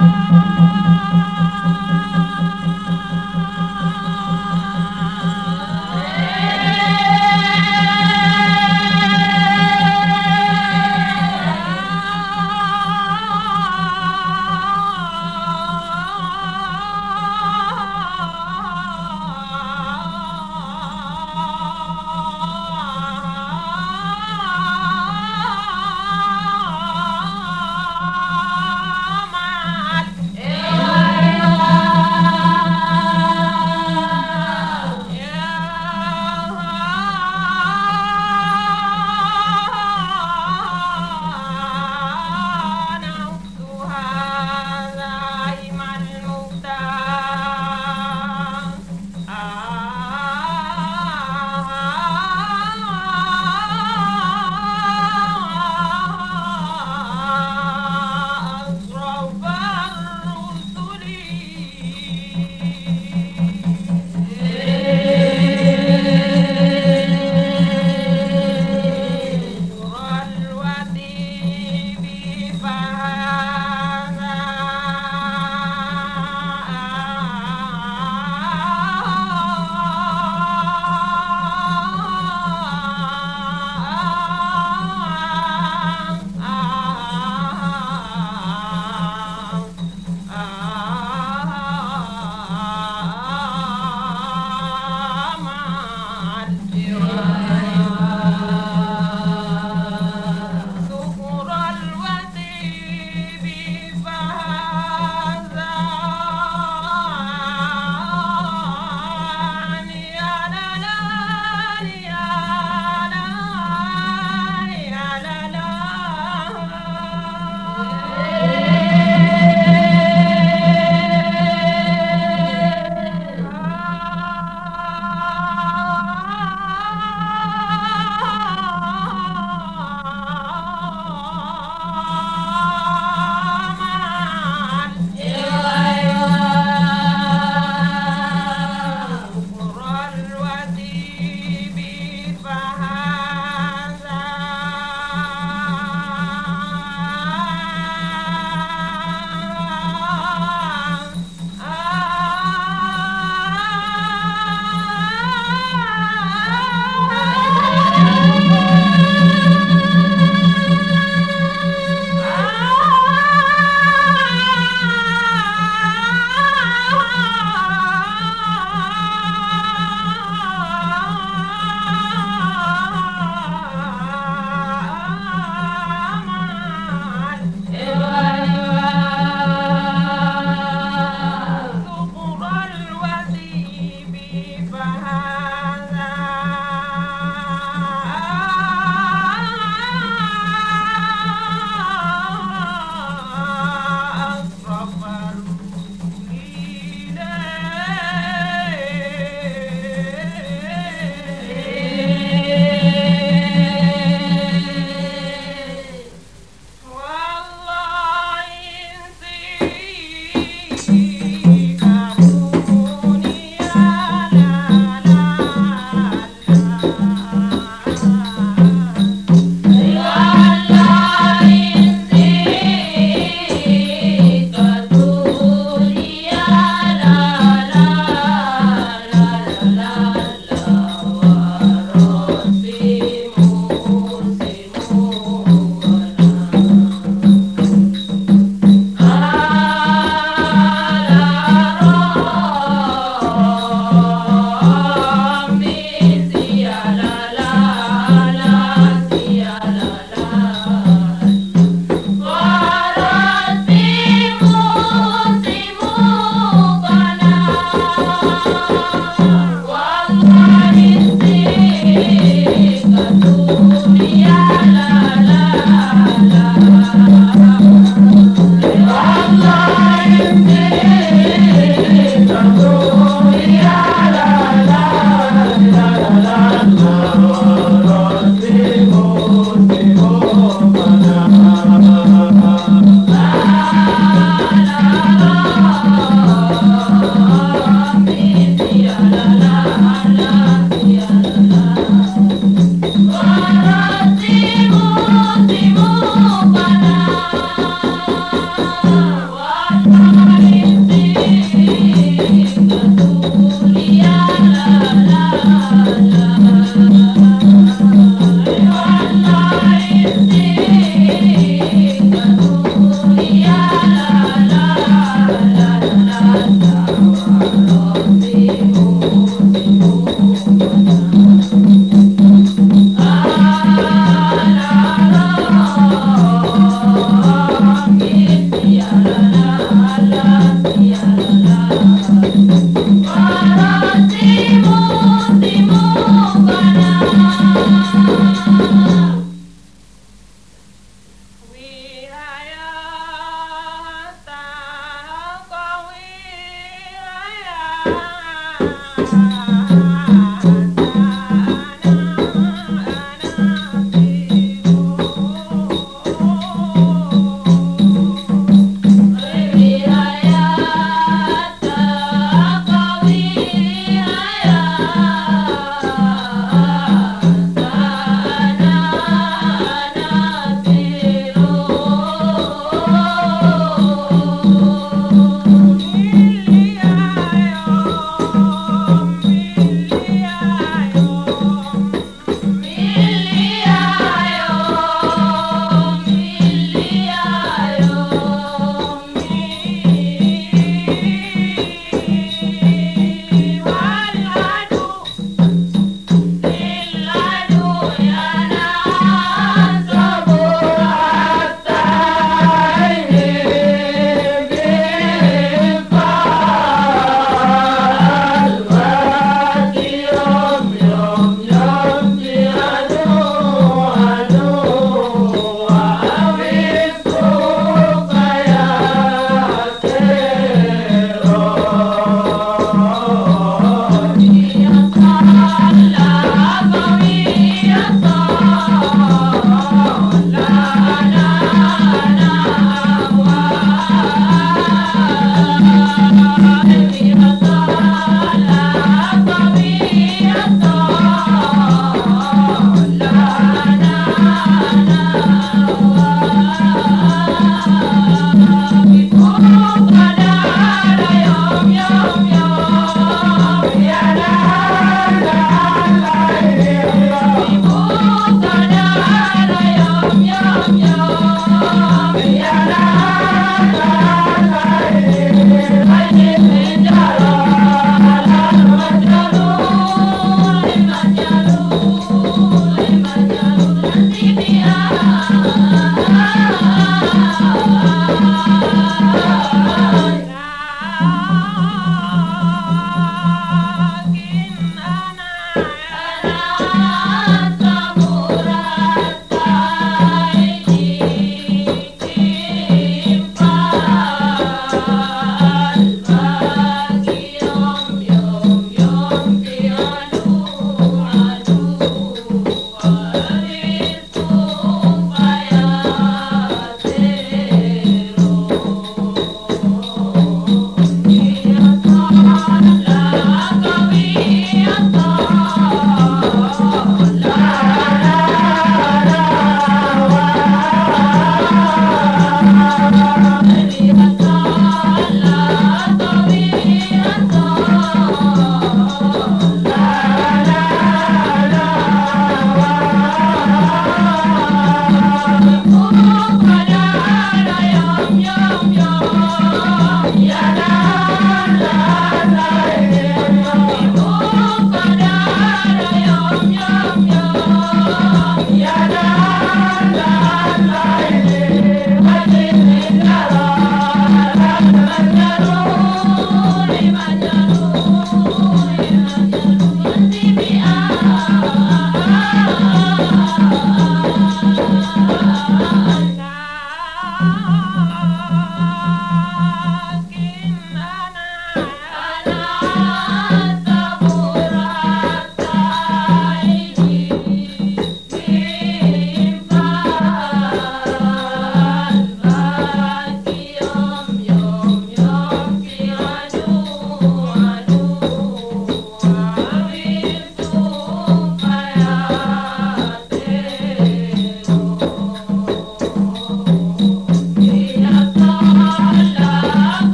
ಆ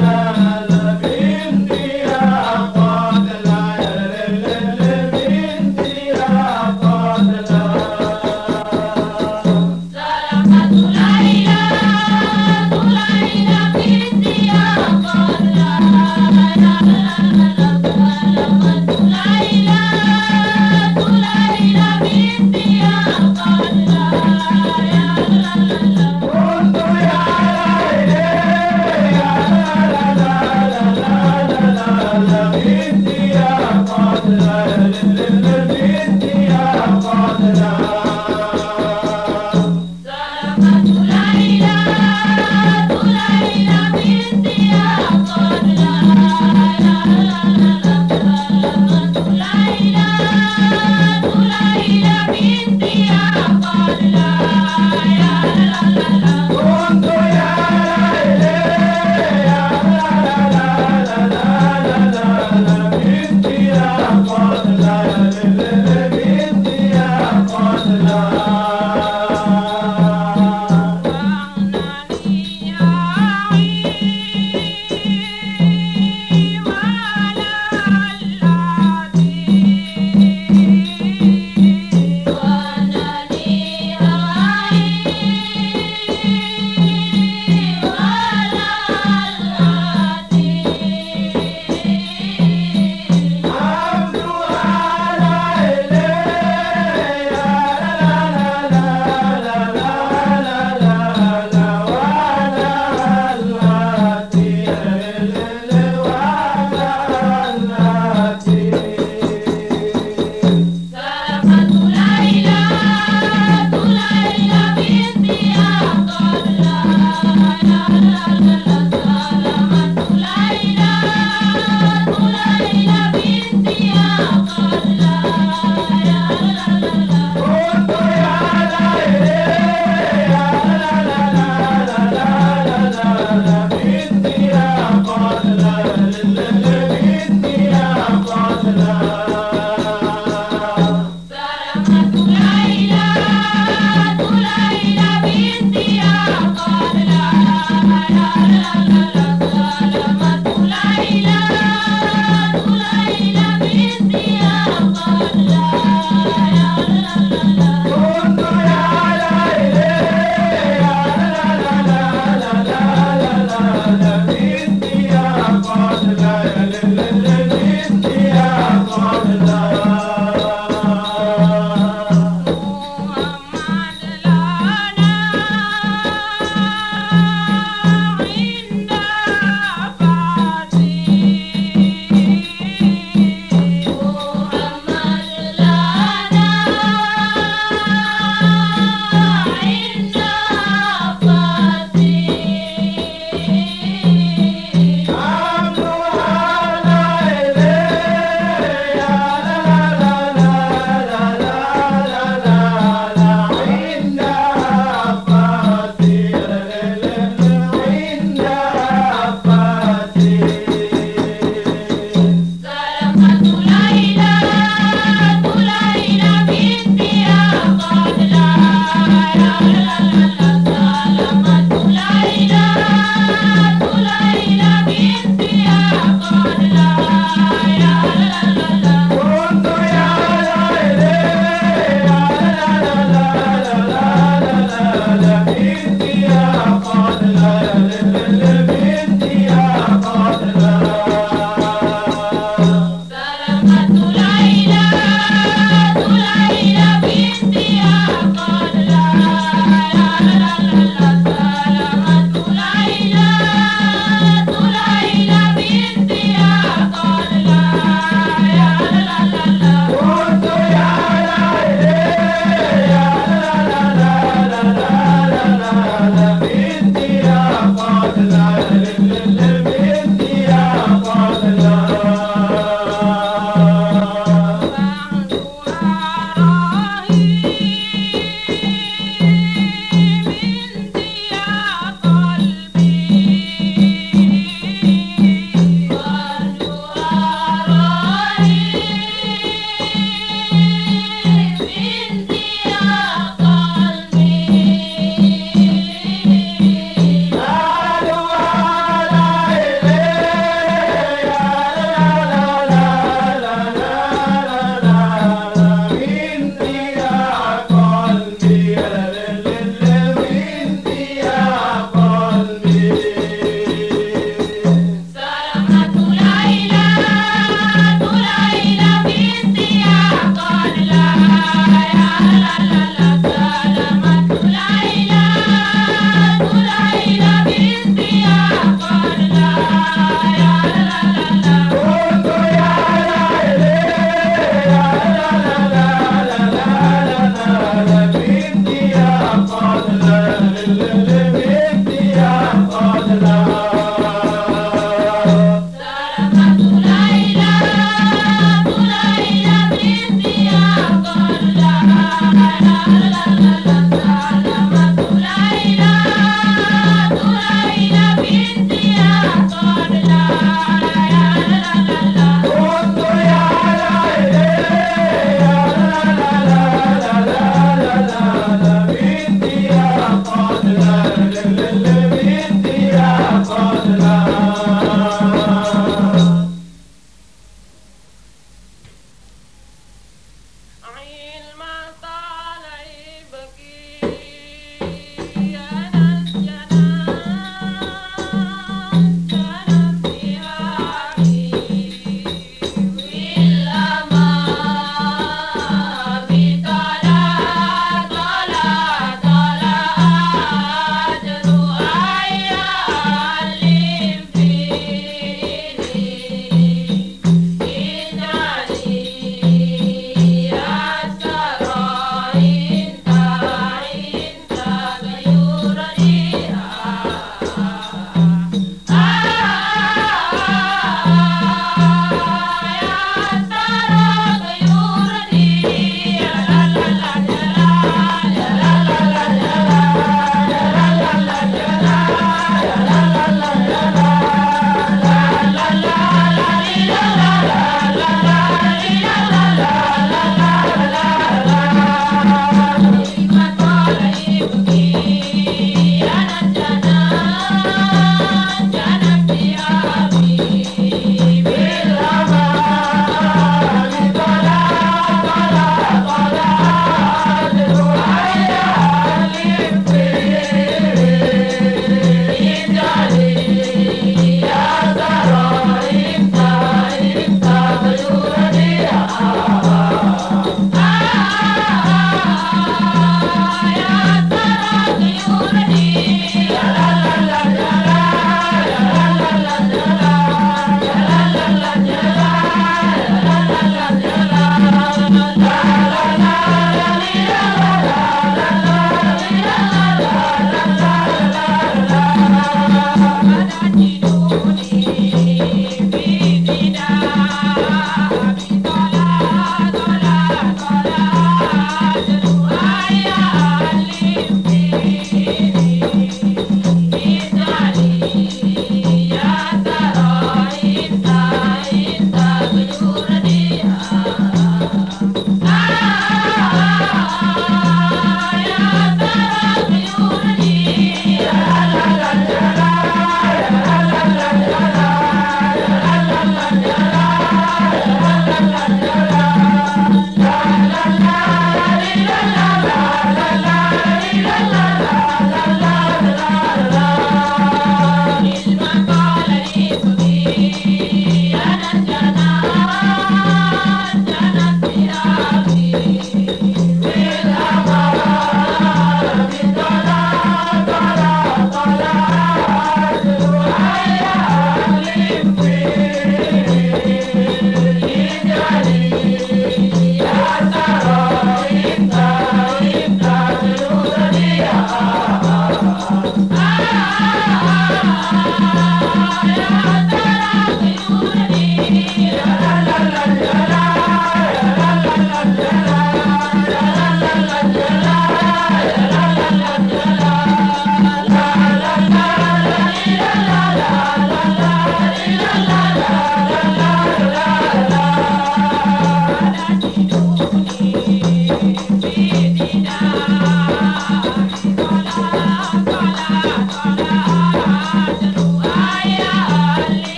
na